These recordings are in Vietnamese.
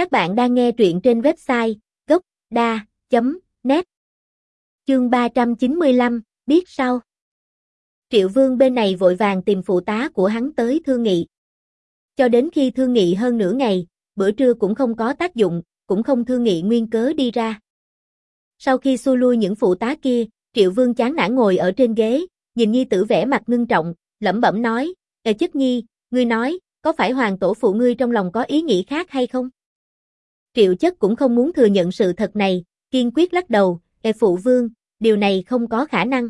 Các bạn đang nghe truyện trên website gốc.da.net Chương 395, biết sao? Triệu Vương bên này vội vàng tìm phụ tá của hắn tới thương nghị. Cho đến khi thương nghị hơn nửa ngày, bữa trưa cũng không có tác dụng, cũng không thương nghị nguyên cớ đi ra. Sau khi xua lui những phụ tá kia, Triệu Vương chán nản ngồi ở trên ghế, nhìn Nhi tử vẻ mặt ngưng trọng, lẩm bẩm nói, Ê chất Nhi, ngươi nói, có phải hoàng tổ phụ ngươi trong lòng có ý nghĩ khác hay không? Triệu chất cũng không muốn thừa nhận sự thật này, kiên quyết lắc đầu, Ê phụ vương, điều này không có khả năng.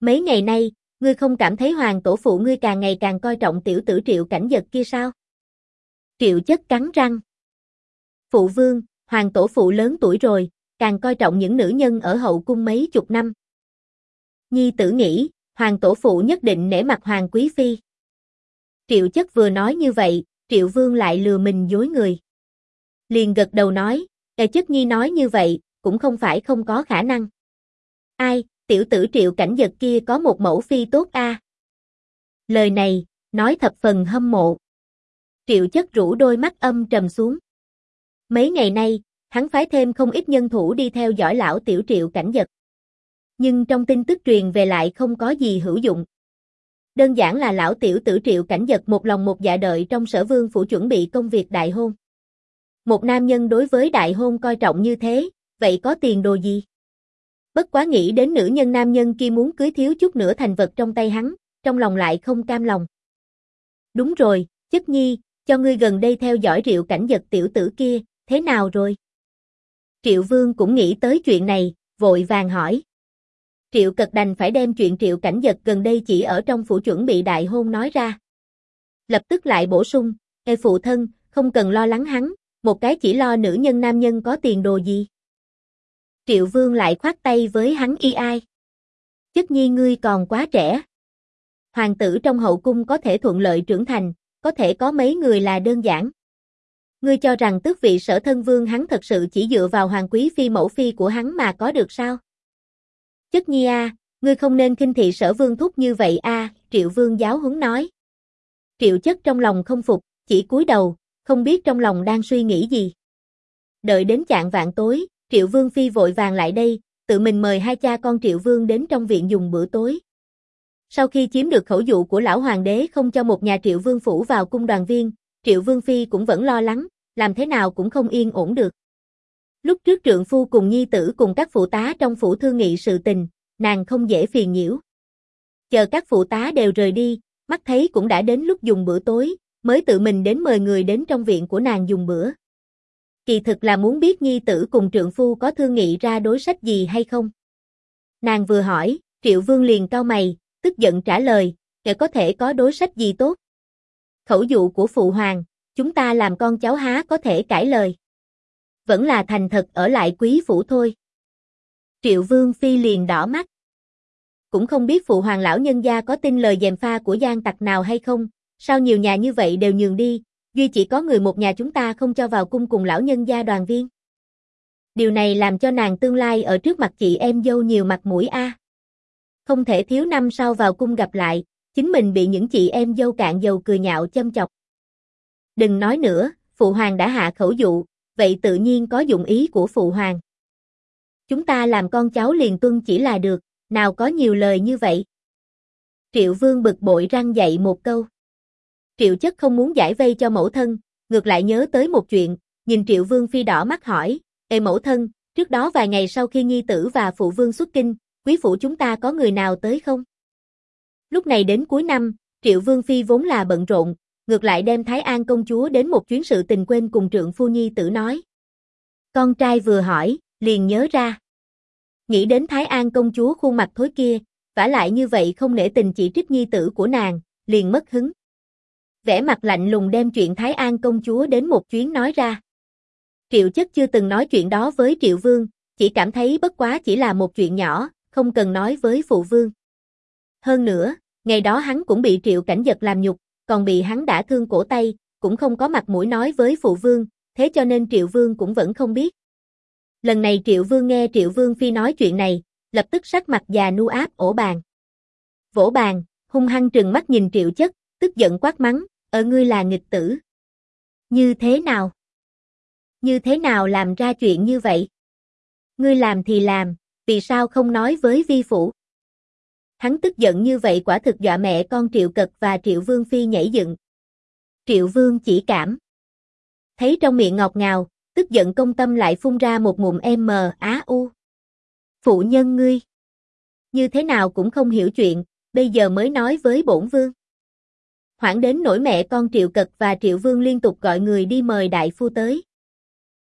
Mấy ngày nay, ngươi không cảm thấy hoàng tổ phụ ngươi càng ngày càng coi trọng tiểu tử triệu cảnh giật kia sao? Triệu chất cắn răng. Phụ vương, hoàng tổ phụ lớn tuổi rồi, càng coi trọng những nữ nhân ở hậu cung mấy chục năm. Nhi tử nghĩ, hoàng tổ phụ nhất định nể mặt hoàng quý phi. Triệu chất vừa nói như vậy, triệu vương lại lừa mình dối người. Liền gật đầu nói, e chất nhi nói như vậy, cũng không phải không có khả năng. Ai, tiểu tử triệu cảnh giật kia có một mẫu phi tốt a. Lời này, nói thập phần hâm mộ. Triệu chất rũ đôi mắt âm trầm xuống. Mấy ngày nay, hắn phái thêm không ít nhân thủ đi theo dõi lão tiểu triệu cảnh giật. Nhưng trong tin tức truyền về lại không có gì hữu dụng. Đơn giản là lão tiểu tử triệu cảnh giật một lòng một dạ đợi trong sở vương phủ chuẩn bị công việc đại hôn. Một nam nhân đối với đại hôn coi trọng như thế, vậy có tiền đồ gì? Bất quá nghĩ đến nữ nhân nam nhân kia muốn cưới thiếu chút nữa thành vật trong tay hắn, trong lòng lại không cam lòng. Đúng rồi, chất nhi, cho ngươi gần đây theo dõi triệu cảnh giật tiểu tử kia, thế nào rồi? Triệu Vương cũng nghĩ tới chuyện này, vội vàng hỏi. Triệu Cật đành phải đem chuyện Triệu Cảnh Giật gần đây chỉ ở trong phủ chuẩn bị đại hôn nói ra. Lập tức lại bổ sung, Ê phụ thân, không cần lo lắng hắn, một cái chỉ lo nữ nhân nam nhân có tiền đồ gì. Triệu Vương lại khoát tay với hắn y ai. Chất nhi ngươi còn quá trẻ. Hoàng tử trong hậu cung có thể thuận lợi trưởng thành, có thể có mấy người là đơn giản. Ngươi cho rằng tước vị sở thân vương hắn thật sự chỉ dựa vào hoàng quý phi mẫu phi của hắn mà có được sao? Chất nhi a, ngươi không nên kinh thị sở vương thúc như vậy a, triệu vương giáo huấn nói. Triệu chất trong lòng không phục, chỉ cúi đầu, không biết trong lòng đang suy nghĩ gì. Đợi đến chạng vạn tối, triệu vương phi vội vàng lại đây, tự mình mời hai cha con triệu vương đến trong viện dùng bữa tối. Sau khi chiếm được khẩu dụ của lão hoàng đế không cho một nhà triệu vương phủ vào cung đoàn viên, Triệu Vương Phi cũng vẫn lo lắng, làm thế nào cũng không yên ổn được. Lúc trước trượng phu cùng nhi tử cùng các phụ tá trong phủ thương nghị sự tình, nàng không dễ phiền nhiễu. Chờ các phụ tá đều rời đi, mắt thấy cũng đã đến lúc dùng bữa tối, mới tự mình đến mời người đến trong viện của nàng dùng bữa. Kỳ thực là muốn biết nhi tử cùng trượng phu có thương nghị ra đối sách gì hay không. Nàng vừa hỏi, Triệu Vương liền cao mày, tức giận trả lời, kẻ có thể có đối sách gì tốt khẩu dụ của phụ hoàng, chúng ta làm con cháu há có thể cãi lời. Vẫn là thành thật ở lại quý phủ thôi. Triệu Vương Phi liền đỏ mắt. Cũng không biết phụ hoàng lão nhân gia có tin lời dèm pha của gian tặc nào hay không, sao nhiều nhà như vậy đều nhường đi, duy chỉ có người một nhà chúng ta không cho vào cung cùng lão nhân gia đoàn viên. Điều này làm cho nàng tương lai ở trước mặt chị em dâu nhiều mặt mũi a. Không thể thiếu năm sau vào cung gặp lại, chính mình bị những chị em dâu cạn dầu cười nhạo châm chọc. Đừng nói nữa, phụ hoàng đã hạ khẩu dụ, vậy tự nhiên có dụng ý của phụ hoàng. Chúng ta làm con cháu liền tuân chỉ là được, nào có nhiều lời như vậy. Triệu vương bực bội răng dậy một câu. Triệu chất không muốn giải vây cho mẫu thân, ngược lại nhớ tới một chuyện, nhìn triệu vương phi đỏ mắt hỏi, Ê mẫu thân, trước đó vài ngày sau khi nhi tử và phụ vương xuất kinh, quý phụ chúng ta có người nào tới không? Lúc này đến cuối năm, Triệu Vương Phi vốn là bận rộn, ngược lại đem Thái An công chúa đến một chuyến sự tình quên cùng trượng phu nhi tử nói. Con trai vừa hỏi, liền nhớ ra. Nghĩ đến Thái An công chúa khuôn mặt thối kia, vả lại như vậy không nể tình chỉ trích nhi tử của nàng, liền mất hứng. Vẻ mặt lạnh lùng đem chuyện Thái An công chúa đến một chuyến nói ra. Triệu chất chưa từng nói chuyện đó với Triệu Vương, chỉ cảm thấy bất quá chỉ là một chuyện nhỏ, không cần nói với phụ vương. Hơn nữa, ngày đó hắn cũng bị triệu cảnh giật làm nhục, còn bị hắn đã thương cổ tay, cũng không có mặt mũi nói với phụ vương, thế cho nên triệu vương cũng vẫn không biết. Lần này triệu vương nghe triệu vương phi nói chuyện này, lập tức sắc mặt già nu áp ổ bàn. Vỗ bàn, hung hăng trừng mắt nhìn triệu chất, tức giận quát mắng, ở ngươi là nghịch tử. Như thế nào? Như thế nào làm ra chuyện như vậy? Ngươi làm thì làm, vì sao không nói với vi phủ? Hắn tức giận như vậy quả thực dọa mẹ con Triệu Cật và Triệu Vương Phi nhảy dựng. Triệu Vương chỉ cảm. Thấy trong miệng ngọt ngào, tức giận công tâm lại phun ra một ngụm em mờ á u. Phụ nhân ngươi. Như thế nào cũng không hiểu chuyện, bây giờ mới nói với bổn vương. Hoảng đến nỗi mẹ con Triệu Cật và Triệu Vương liên tục gọi người đi mời đại phu tới.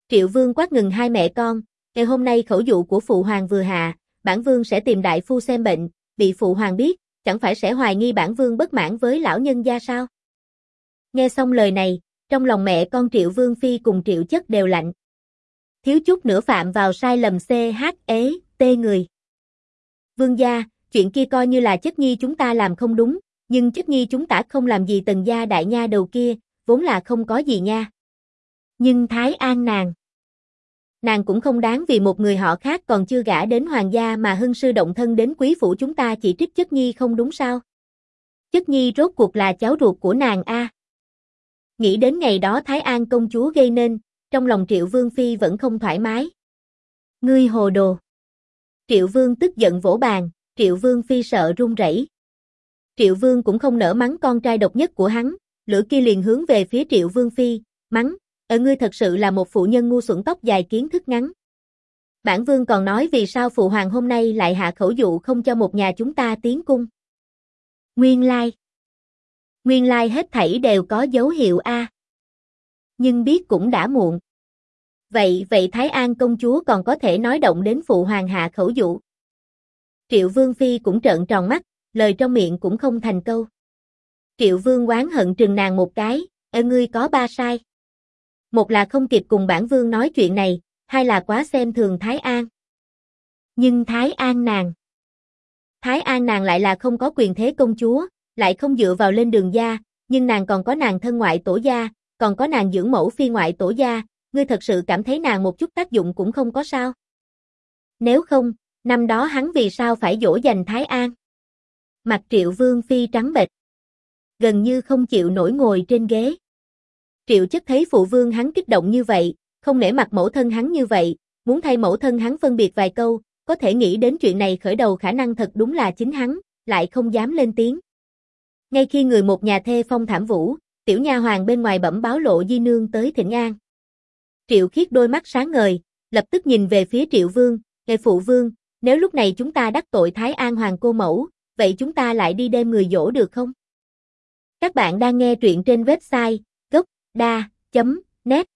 Triệu Vương quát ngừng hai mẹ con, ngày hôm nay khẩu dụ của phụ hoàng vừa hạ, bản vương sẽ tìm đại phu xem bệnh, bị phụ hoàng biết, chẳng phải sẽ hoài nghi bản vương bất mãn với lão nhân gia sao? Nghe xong lời này, trong lòng mẹ con Triệu Vương Phi cùng Triệu Chất đều lạnh. Thiếu chút nữa phạm vào sai lầm C H e, ế, tê người. Vương gia, chuyện kia coi như là chất nhi chúng ta làm không đúng, nhưng chức nhi chúng ta không làm gì tần gia đại nha đầu kia, vốn là không có gì nha. Nhưng Thái An nàng. Nàng cũng không đáng vì một người họ khác còn chưa gả đến hoàng gia mà hưng sư động thân đến quý phủ chúng ta chỉ trích chất nhi không đúng sao. Chất nhi rốt cuộc là cháu ruột của nàng a. Nghĩ đến ngày đó Thái An công chúa gây nên, trong lòng Triệu Vương Phi vẫn không thoải mái. Ngươi hồ đồ. Triệu Vương tức giận vỗ bàn, Triệu Vương Phi sợ run rẩy. Triệu Vương cũng không nỡ mắng con trai độc nhất của hắn, lửa kia liền hướng về phía Triệu Vương Phi, mắng, ở ngươi thật sự là một phụ nhân ngu xuẩn tóc dài kiến thức ngắn. Bản Vương còn nói vì sao phụ hoàng hôm nay lại hạ khẩu dụ không cho một nhà chúng ta tiến cung. Nguyên lai. Nguyên lai hết thảy đều có dấu hiệu A. Nhưng biết cũng đã muộn. Vậy, vậy Thái An công chúa còn có thể nói động đến phụ hoàng hạ khẩu dụ. Triệu Vương Phi cũng trợn tròn mắt, lời trong miệng cũng không thành câu. Triệu Vương oán hận trừng nàng một cái, ơ ngươi có ba sai. Một là không kịp cùng bản Vương nói chuyện này, hai là quá xem thường Thái An. Nhưng Thái An nàng. Thái An nàng lại là không có quyền thế công chúa, lại không dựa vào lên đường gia, nhưng nàng còn có nàng thân ngoại tổ gia, còn có nàng dưỡng mẫu phi ngoại tổ gia, ngươi thật sự cảm thấy nàng một chút tác dụng cũng không có sao. Nếu không, năm đó hắn vì sao phải dỗ dành Thái An? Mặt triệu vương phi trắng bệch. Gần như không chịu nổi ngồi trên ghế. Triệu chất thấy phụ vương hắn kích động như vậy, không nể mặt mẫu thân hắn như vậy, muốn thay mẫu thân hắn phân biệt vài câu, có thể nghĩ đến chuyện này khởi đầu khả năng thật đúng là chính hắn, lại không dám lên tiếng. Ngay khi người một nhà thê phong thảm vũ, tiểu nha hoàng bên ngoài bẩm báo lộ di nương tới thịnh an. Triệu khiết đôi mắt sáng ngời, lập tức nhìn về phía triệu vương, nghe phụ vương, nếu lúc này chúng ta đắc tội Thái An hoàng cô mẫu, vậy chúng ta lại đi đem người dỗ được không? Các bạn đang nghe truyện trên website gocda.net